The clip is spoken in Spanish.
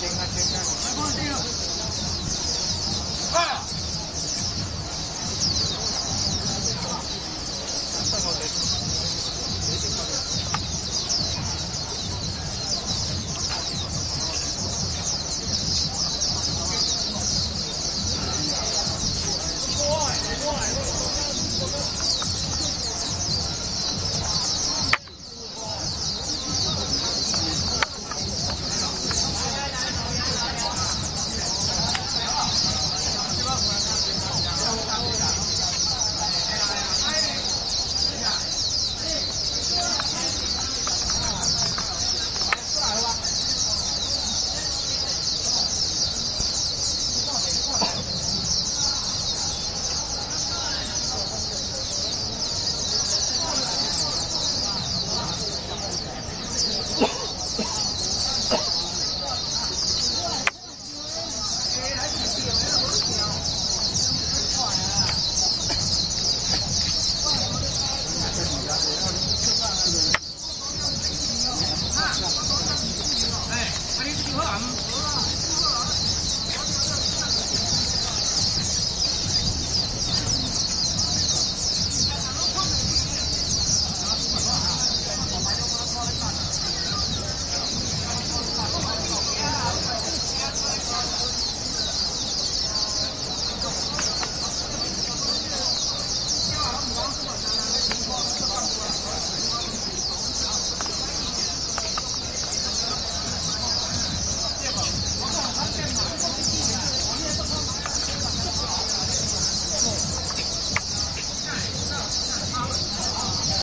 tenga, tenga.